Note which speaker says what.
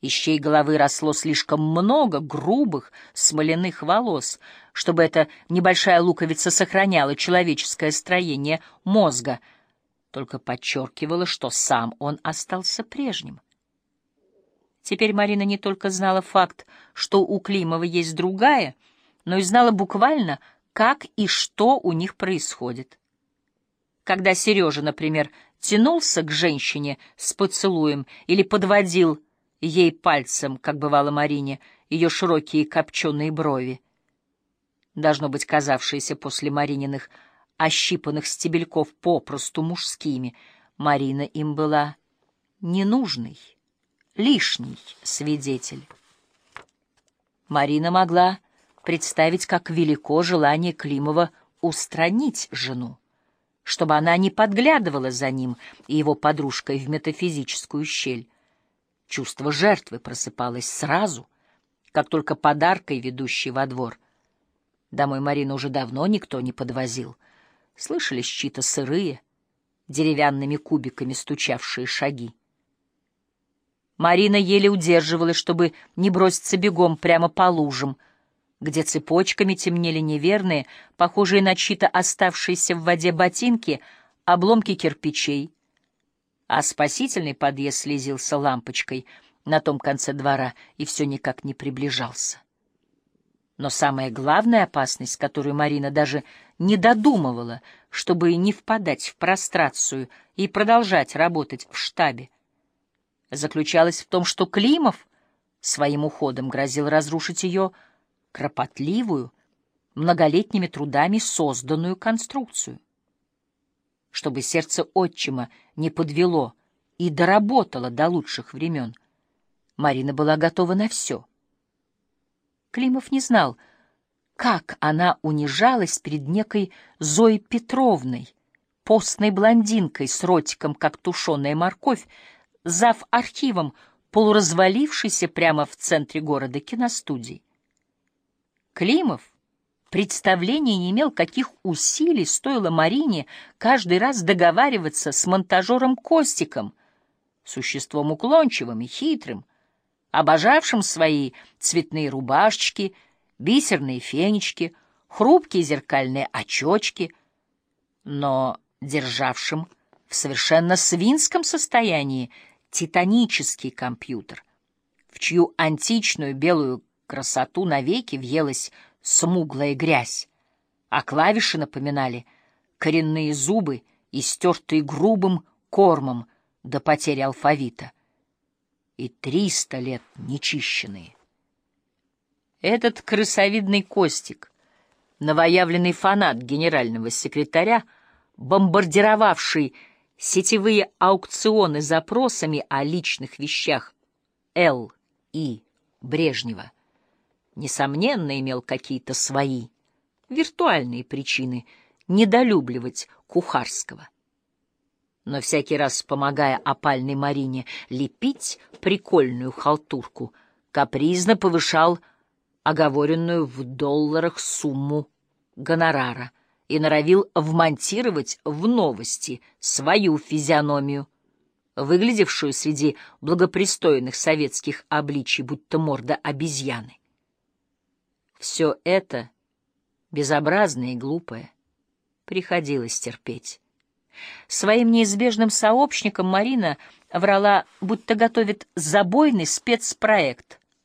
Speaker 1: Из чьей головы росло слишком много грубых смоляных волос, чтобы эта небольшая луковица сохраняла человеческое строение мозга, только подчеркивала, что сам он остался прежним. Теперь Марина не только знала факт, что у Климова есть другая, но и знала буквально, как и что у них происходит. Когда Сережа, например, тянулся к женщине с поцелуем или подводил ей пальцем, как бывало Марине, ее широкие копченые брови, должно быть казавшиеся после Марининых ощипанных стебельков попросту мужскими, Марина им была ненужной, лишний свидетель. Марина могла представить, как велико желание Климова устранить жену, чтобы она не подглядывала за ним и его подружкой в метафизическую щель. Чувство жертвы просыпалось сразу, как только подаркой, ведущей во двор. Домой Марину уже давно никто не подвозил. Слышались чьи-то сырые, деревянными кубиками стучавшие шаги. Марина еле удерживалась, чтобы не броситься бегом прямо по лужам, где цепочками темнели неверные, похожие на чьи-то оставшиеся в воде ботинки, обломки кирпичей, а спасительный подъезд слезился лампочкой на том конце двора и все никак не приближался. Но самая главная опасность, которую Марина даже не додумывала, чтобы не впадать в прострацию и продолжать работать в штабе, заключалась в том, что Климов своим уходом грозил разрушить ее кропотливую, многолетними трудами созданную конструкцию чтобы сердце отчима не подвело и доработало до лучших времен. Марина была готова на все. Климов не знал, как она унижалась перед некой Зоей Петровной, постной блондинкой с ротиком, как тушеная морковь, зав архивом, полуразвалившейся прямо в центре города киностудии. Климов представления не имел, каких усилий стоило Марине каждый раз договариваться с монтажером Костиком, существом уклончивым и хитрым, обожавшим свои цветные рубашечки, бисерные фенечки, хрупкие зеркальные очечки, но державшим в совершенно свинском состоянии титанический компьютер, в чью античную белую красоту навеки въелась смуглая грязь, а клавиши напоминали коренные зубы, истертые грубым кормом до потери алфавита, и триста лет нечищенные. Этот крысовидный Костик, новоявленный фанат генерального секретаря, бомбардировавший сетевые аукционы запросами о личных вещах Л. И. Брежнева, несомненно, имел какие-то свои, виртуальные причины недолюбливать Кухарского. Но всякий раз, помогая опальной Марине лепить прикольную халтурку, капризно повышал оговоренную в долларах сумму гонорара и норовил вмонтировать в новости свою физиономию, выглядевшую среди благопристойных советских обличий, будто морда обезьяны. Все это, безобразное и глупое, приходилось терпеть. Своим неизбежным сообщникам Марина врала, будто готовит забойный спецпроект,